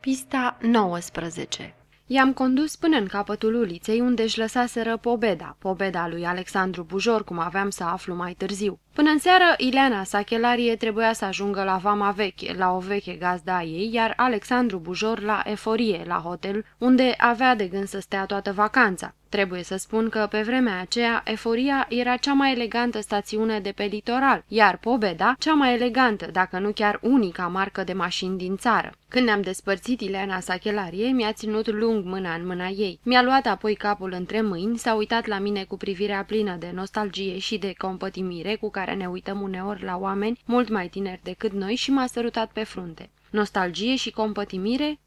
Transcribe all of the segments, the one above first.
Pista 19 I-am condus până în capătul uliței unde își lăsaseră pobeda, pobeda lui Alexandru Bujor, cum aveam să aflu mai târziu. Până în seară, Ileana Sachelarie trebuia să ajungă la Vama Veche, la o veche gazda a ei, iar Alexandru Bujor la Eforie, la hotel, unde avea de gând să stea toată vacanța. Trebuie să spun că pe vremea aceea Eforia era cea mai elegantă stațiune de pe litoral, iar Pobeda cea mai elegantă, dacă nu chiar unica marcă de mașini din țară. Când ne-am despărțit Ileana Sachelarie, mi-a ținut lung mâna în mâna ei. Mi-a luat apoi capul între mâini, s-a uitat la mine cu privirea plină de nostalgie și de compătimire cu care ne uităm uneori la oameni mult mai tineri decât noi și m-a sărutat pe frunte. Nostalgie și compătimire?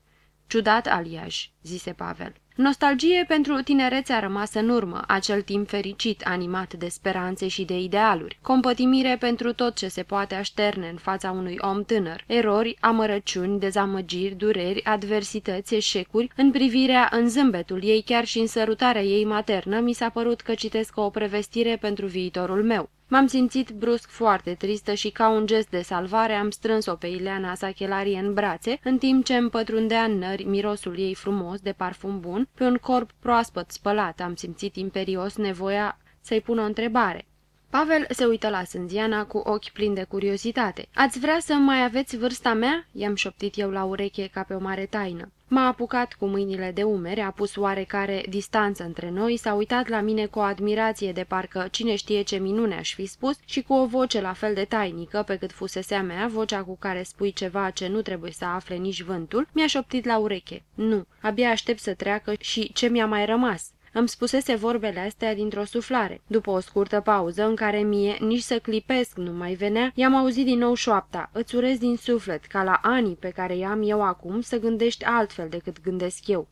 Ciudat aliaj, zise Pavel. Nostalgie pentru tinerețea rămasă în urmă, acel timp fericit, animat de speranțe și de idealuri. Compătimire pentru tot ce se poate așterne în fața unui om tânăr. Erori, amărăciuni, dezamăgiri, dureri, adversități, eșecuri. În privirea, în zâmbetul ei, chiar și în sărutarea ei maternă, mi s-a părut că citesc o prevestire pentru viitorul meu. M-am simțit brusc foarte tristă și ca un gest de salvare am strâns-o pe Ileana Sachelarie în brațe, în timp ce îmi pătrundea în nări mirosul ei frumos de parfum bun, pe un corp proaspăt spălat am simțit imperios nevoia să-i pun o întrebare. Pavel se uită la Sânziana cu ochi plini de curiozitate. Ați vrea să mai aveți vârsta mea?" i-am șoptit eu la ureche ca pe o mare taină. M-a apucat cu mâinile de umeri, a pus oarecare distanță între noi, s-a uitat la mine cu o admirație de parcă cine știe ce minune aș fi spus și cu o voce la fel de tainică pe cât fusese a mea, vocea cu care spui ceva ce nu trebuie să afle nici vântul, mi-a șoptit la ureche. Nu, abia aștept să treacă și ce mi-a mai rămas. Îmi spusese vorbele astea dintr-o suflare. După o scurtă pauză, în care mie nici să clipesc nu mai venea, i-am auzit din nou șoapta. Îți urez din suflet, ca la anii pe care i-am eu acum, să gândești altfel decât gândesc eu.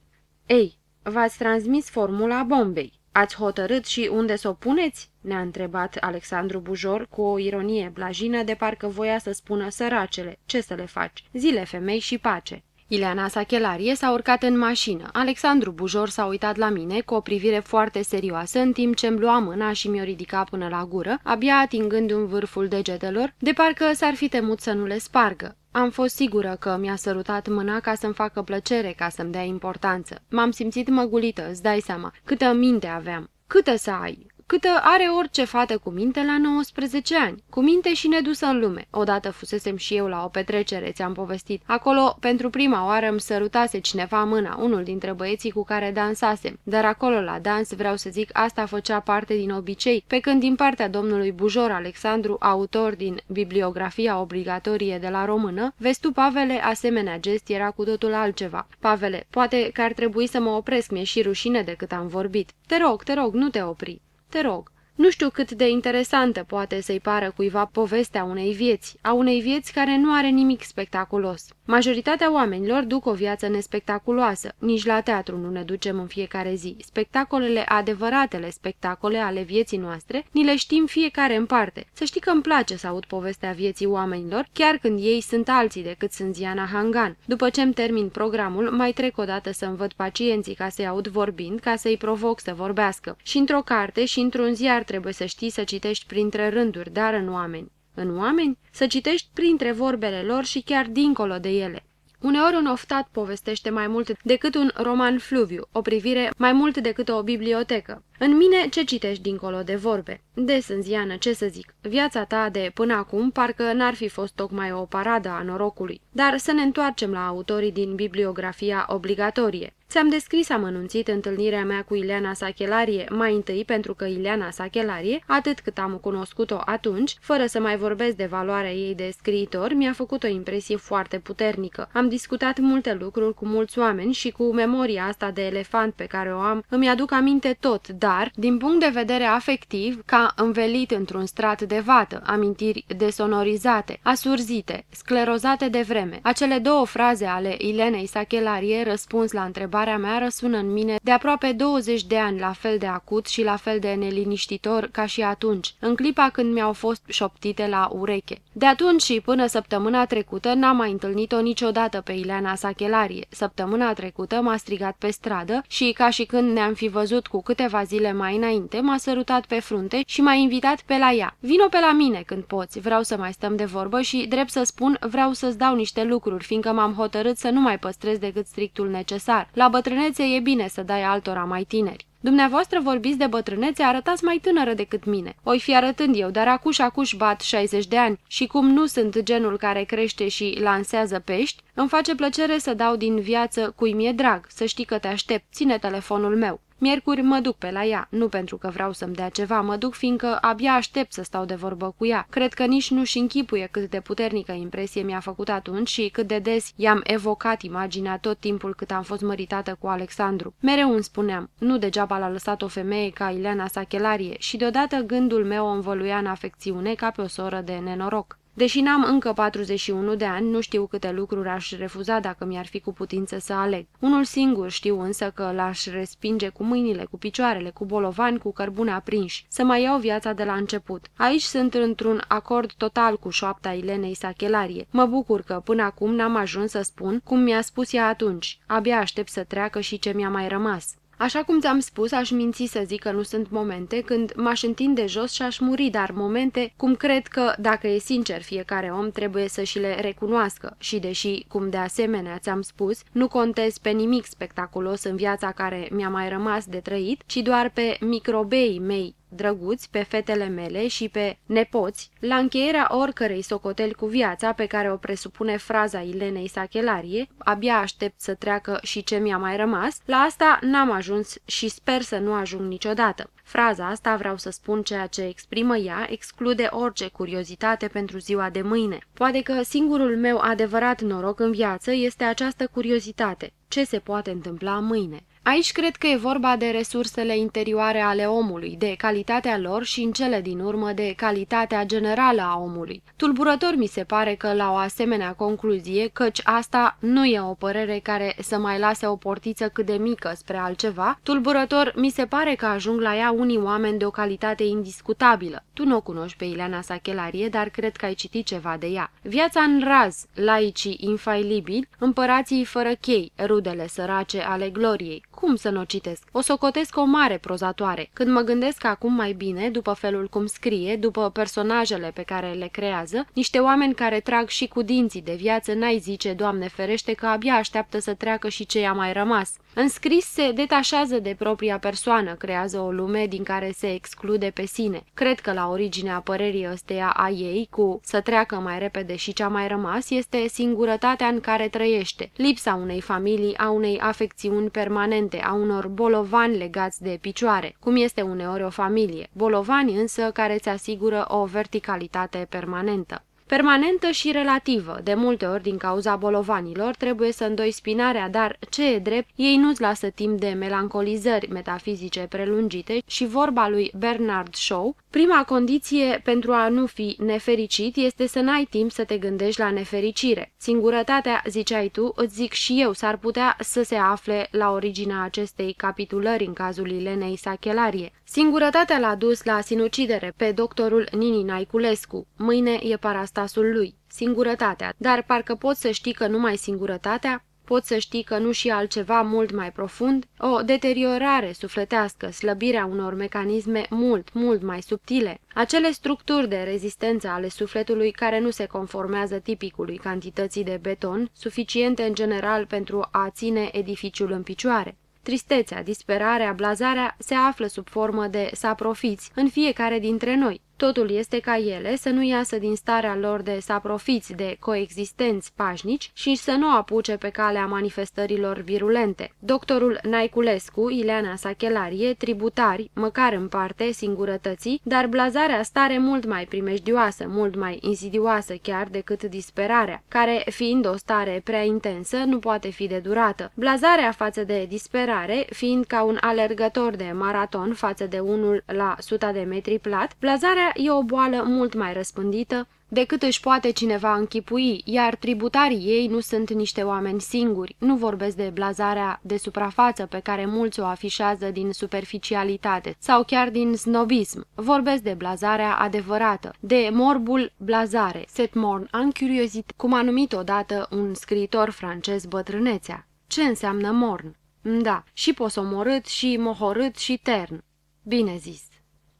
Ei, v-ați transmis formula bombei. Ați hotărât și unde să o puneți?" ne-a întrebat Alexandru Bujor cu o ironie blajină de parcă voia să spună săracele. Ce să le faci? Zile femei și pace. Ileana Sachelarie s-a urcat în mașină. Alexandru Bujor s-a uitat la mine cu o privire foarte serioasă, în timp ce îmi lua mâna și mi-o ridica până la gură, abia atingând un vârful degetelor, de parcă s-ar fi temut să nu le spargă. Am fost sigură că mi-a sărutat mâna ca să-mi facă plăcere, ca să-mi dea importanță. M-am simțit măgulită, îți dai seama, câtă minte aveam. Câtă să ai? Câtă are orice fată cu minte la 19 ani, cu minte și nedusă în lume. Odată fusesem și eu la o petrecere, ți-am povestit. Acolo, pentru prima oară, îmi sărutase cineva mâna, unul dintre băieții cu care dansasem. Dar acolo, la dans, vreau să zic, asta făcea parte din obicei, pe când din partea domnului Bujor Alexandru, autor din bibliografia obligatorie de la română, vezi tu, Pavele, asemenea gest era cu totul altceva. Pavele, poate că ar trebui să mă opresc, mi-e și rușine de cât am vorbit. Te rog, te rog, nu te opri. Te rog. Nu știu cât de interesantă poate să-i pară cuiva povestea unei vieți, a unei vieți care nu are nimic spectaculos. Majoritatea oamenilor duc o viață nespectaculoasă, nici la teatru nu ne ducem în fiecare zi. Spectacolele, adevăratele spectacole ale vieții noastre, ni le știm fiecare în parte. Să știi că îmi place să aud povestea vieții oamenilor, chiar când ei sunt alții decât sunt Ziana Hangan. După ce îmi termin programul, mai trec o dată să-mi văd pacienții ca să-i aud vorbind, ca să-i provoc să vorbească. Și într-o carte și într-un ziar trebuie să știi să citești printre rânduri, dar în oameni. În oameni? Să citești printre vorbele lor și chiar dincolo de ele. Uneori un oftat povestește mai mult decât un roman fluviu, o privire mai mult decât o bibliotecă. În mine ce citești dincolo de vorbe? De sânziană, ce să zic, viața ta de până acum parcă n-ar fi fost tocmai o paradă a norocului. Dar să ne întoarcem la autorii din bibliografia obligatorie. Ți-am descris amănunțit întâlnirea mea cu Ileana Sachelarie, mai întâi pentru că Ileana Sachelarie, atât cât am cunoscut-o atunci, fără să mai vorbesc de valoarea ei de scriitor, mi-a făcut o impresie foarte puternică. Am discutat multe lucruri cu mulți oameni și cu memoria asta de elefant pe care o am, îmi aduc aminte tot, dar, din punct de vedere afectiv, ca învelit într-un strat de vată, amintiri desonorizate, asurzite, sclerozate de vreme. Acele două fraze ale Ilenei Sachelarie răspuns la întrebare întrebarea mea răsună în mine de aproape 20 de ani la fel de acut și la fel de neliniștitor ca și atunci, în clipa când mi-au fost șoptite la ureche. De atunci și până săptămâna trecută n-am mai întâlnit-o niciodată pe Ileana Sachelarie. Săptămâna trecută m-a strigat pe stradă și, ca și când ne-am fi văzut cu câteva zile zile mai înainte, m-a sărutat pe frunte și m-a invitat pe la ea. Vino pe la mine când poți, vreau să mai stăm de vorbă și, drept să spun, vreau să-ți dau niște lucruri, fiindcă m-am hotărât să nu mai păstrez decât strictul necesar. La bătrânețe e bine să dai altora mai tineri. Dumneavoastră vorbiți de bătrânețe, arătați mai tânără decât mine. Oi fi arătând eu, dar acuș acuș bat 60 de ani și cum nu sunt genul care crește și lansează pești, îmi face plăcere să dau din viață cui mi-e drag, să știi că te aștept, ține telefonul meu. Miercuri mă duc pe la ea, nu pentru că vreau să-mi dea ceva, mă duc fiindcă abia aștept să stau de vorbă cu ea. Cred că nici nu-și închipuie cât de puternică impresie mi-a făcut atunci și cât de des i-am evocat imaginea tot timpul cât am fost măritată cu Alexandru. Mereu îmi spuneam, nu degeaba l-a lăsat o femeie ca Ileana Sachelarie și deodată gândul meu o învăluia în afecțiune ca pe o soră de nenoroc. Deși n-am încă 41 de ani, nu știu câte lucruri aș refuza dacă mi-ar fi cu putință să aleg. Unul singur știu însă că l-aș respinge cu mâinile, cu picioarele, cu bolovani, cu cărbune aprinși, să mai iau viața de la început. Aici sunt într-un acord total cu șoapta Ilenei Sachelarie. Mă bucur că până acum n-am ajuns să spun cum mi-a spus ea atunci. Abia aștept să treacă și ce mi-a mai rămas. Așa cum ți-am spus, aș minți să zic că nu sunt momente când m-aș întinde jos și aș muri, dar momente cum cred că, dacă e sincer fiecare om, trebuie să și le recunoască. Și deși, cum de asemenea ți-am spus, nu contez pe nimic spectaculos în viața care mi-a mai rămas de trăit, ci doar pe microbeii mei drăguți pe fetele mele și pe nepoți, la încheierea oricărei socoteli cu viața pe care o presupune fraza Ilenei Sachelarie, abia aștept să treacă și ce mi-a mai rămas, la asta n-am ajuns și sper să nu ajung niciodată. Fraza asta, vreau să spun ceea ce exprimă ea, exclude orice curiozitate pentru ziua de mâine. Poate că singurul meu adevărat noroc în viață este această curiozitate. Ce se poate întâmpla mâine? Aici cred că e vorba de resursele interioare ale omului, de calitatea lor și în cele din urmă de calitatea generală a omului. Tulburător mi se pare că la o asemenea concluzie, căci asta nu e o părere care să mai lase o portiță cât de mică spre altceva, tulburător mi se pare că ajung la ea unii oameni de o calitate indiscutabilă. Tu nu o cunoști pe Ileana Sachelarie, dar cred că ai citit ceva de ea. Viața în raz, laicii infailibili, împărații fără chei, rudele sărace ale gloriei, cum să nu o citesc? O socotesc o mare prozatoare. Când mă gândesc acum mai bine, după felul cum scrie, după personajele pe care le creează, niște oameni care trag și cu dinții de viață, n-ai zice, Doamne ferește, că abia așteaptă să treacă și ce i-a mai rămas. În scris se detașează de propria persoană, creează o lume din care se exclude pe sine. Cred că la originea părerii ăsteia a ei, cu să treacă mai repede și ce a mai rămas, este singurătatea în care trăiește, lipsa unei familii, a unei afecțiuni permanente, a unor bolovani legați de picioare, cum este uneori o familie, bolovani însă care îți asigură o verticalitate permanentă. Permanentă și relativă, de multe ori din cauza bolovanilor, trebuie să îndoi spinarea, dar, ce e drept, ei nu-ți lasă timp de melancolizări metafizice prelungite și vorba lui Bernard Shaw, prima condiție pentru a nu fi nefericit este să n-ai timp să te gândești la nefericire. Singurătatea, ziceai tu, îți zic și eu, s-ar putea să se afle la originea acestei capitulări în cazul Ilenei Sachelarie. Singurătatea l-a dus la sinucidere pe doctorul Nini Naiculescu. Mâine e parastasul lui. Singurătatea. Dar parcă poți să știi că numai singurătatea poți să știi că nu și altceva mult mai profund, o deteriorare sufletească, slăbirea unor mecanisme mult, mult mai subtile, acele structuri de rezistență ale sufletului care nu se conformează tipicului cantității de beton, suficiente în general pentru a ține edificiul în picioare. Tristețea, disperarea, blazarea se află sub formă de saprofiți în fiecare dintre noi. Totul este ca ele să nu iasă din starea lor de saprofiți, de coexistenți pașnici și să nu apuce pe calea manifestărilor virulente. Doctorul Naiculescu, Ileana Sachelarie, tributari, măcar în parte, singurătății, dar blazarea stare mult mai primejdioasă, mult mai insidioasă chiar decât disperarea, care, fiind o stare prea intensă, nu poate fi de durată. Blazarea față de disperare, fiind ca un alergător de maraton față de unul la suta de metri plat, blazarea e o boală mult mai răspândită decât își poate cineva închipui, iar tributarii ei nu sunt niște oameni singuri. Nu vorbesc de blazarea de suprafață pe care mulți o afișează din superficialitate sau chiar din snobism. Vorbesc de blazarea adevărată, de morbul blazare, set morn en curiozit, cum a numit odată un scriitor francez bătrânețea. Ce înseamnă morn? Da, și posomorât, și mohorât, și tern. Bine zis.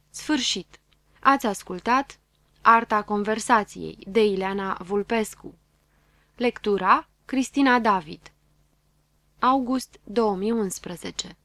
Sfârșit. Ați ascultat Arta conversației de Ileana Vulpescu. Lectura Cristina David August 2011